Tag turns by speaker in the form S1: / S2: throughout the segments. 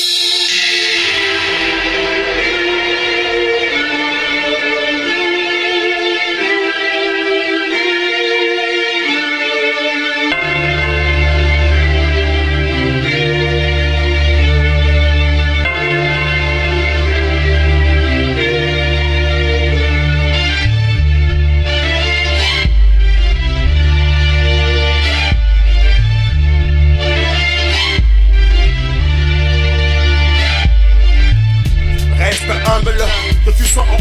S1: you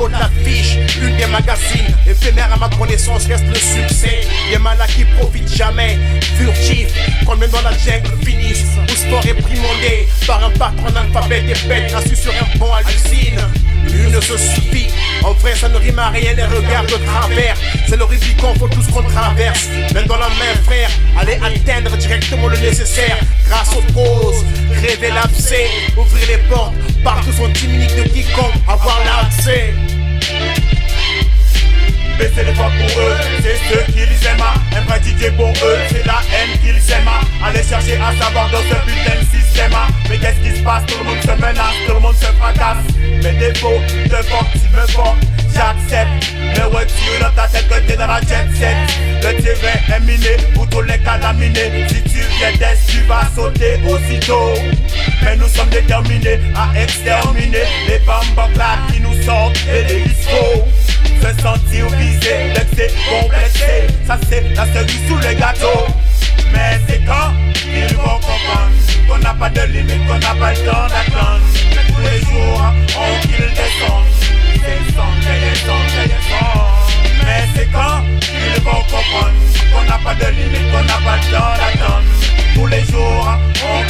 S1: numéro de l'affiche, une des magazines. Éphémère à ma connaissance reste le succès. Yemala qui profite jamais, furtif, quand même dans la jungle finissent. Où sport est primondé par un patron d'alphabet des bêtes, assis sur un pont hallucine. Une se suffit, en vrai ça ne rime à rien, les regards de travers. C'est l'horifiquant, faut tous qu'on traverse. Même dans la main, frère, allez atteindre directement le nécessaire. Grâce aux causes, créer l'abcès, ouvrir les portes Partout sont 10 minutes de quiconque avoir l'accès.
S2: Baissez les voix pour eux, c'est ce qu'ils aiment. Un vrai DJ pour eux, c'est la haine qu'ils aiment. Allez chercher à savoir dans ce putain de système. Mais qu'est-ce qui se passe, tout le monde se menace, tout le monde se fracasse. Mes défauts, te force, tu me forces. J'accepte Le retour dans ta tête que t'es dans la jet set. Le terrain est miné pour tous les calaminés Si tu viens d'est, tu vas sauter aussitôt. Mais nous sommes déterminés à exterminer les bambaclades qui nous sortent et les discos Se sentir visé, vexé, complexé Ça c'est la cerise sous les gâteaux Mais c'est quand ils vont comprendre Qu'on n'a pas de limite, qu'on n'a pas le temps d'attendre. Mais tous les jours, on qu'ils descendent Descendent, descendent, descendent mais c'est quand ils vont comprendre qu'on n'a pas de limite, qu'on n'a pas le temps d'attendre. Tous les jours, on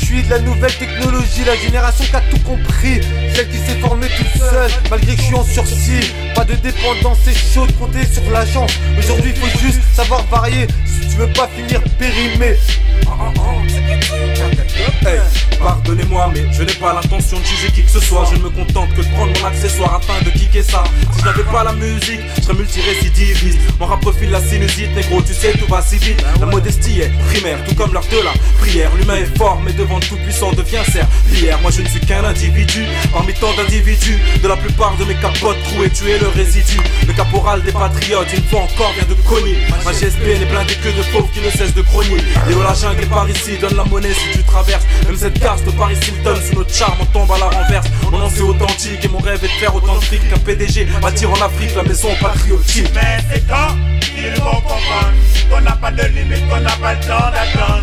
S3: Je suis de la nouvelle technologie, la génération qui a tout compris. Celle qui s'est formée toute seule, malgré que je suis en sursis. Pas de dépendance, c'est chaud de compter sur l'agence. Aujourd'hui, il faut juste savoir varier si tu veux pas finir périmé.
S4: pardonnez-moi, mais je n'ai pas l'intention de juger qui que ce soit. Je me contente que de prendre mon accessoire afin de kicker ça. Si je n'avais pas la musique, je serais multirécidiviste. Mon rap profile la sinusite, négro, tu sais, tout va si vite. La modestie est primaire, tout comme l'art de la prière. L'humain est fort, mais devant le tout-puissant devient Hier, Moi, je ne suis qu'un individu, parmi tant d'individus. De la plupart de mes capotes trouées, tu es le résidu. Le caporal des patriotes, une fois encore, vient de cogner. Ma GSP n'est blindée que de pauvres qui ne cessent de grogner. Léo la jungle et par ici, donne la monnaie si tu traverses. Même cette caste au Paris Hilton, sous notre charme, on tombe à la renverse. Mon nom authentique et mon rêve est de faire autant de PDG. Bâtir en Afrique la maison patriotique.
S2: Mais c'est quand ils vont comprendre qu'on n'a pas de limite, qu'on n'a pas le temps d'attendre.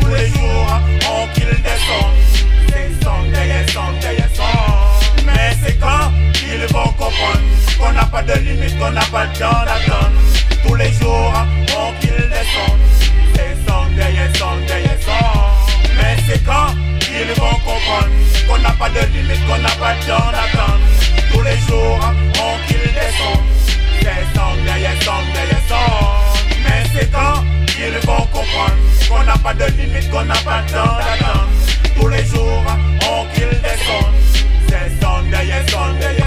S2: Tous les jours, on kill des comprendre qu'on n'a pas de limite, qu'on n'a pas de temps. Tous les jours, on kill des sons. C'est Sunday, yes, Sunday,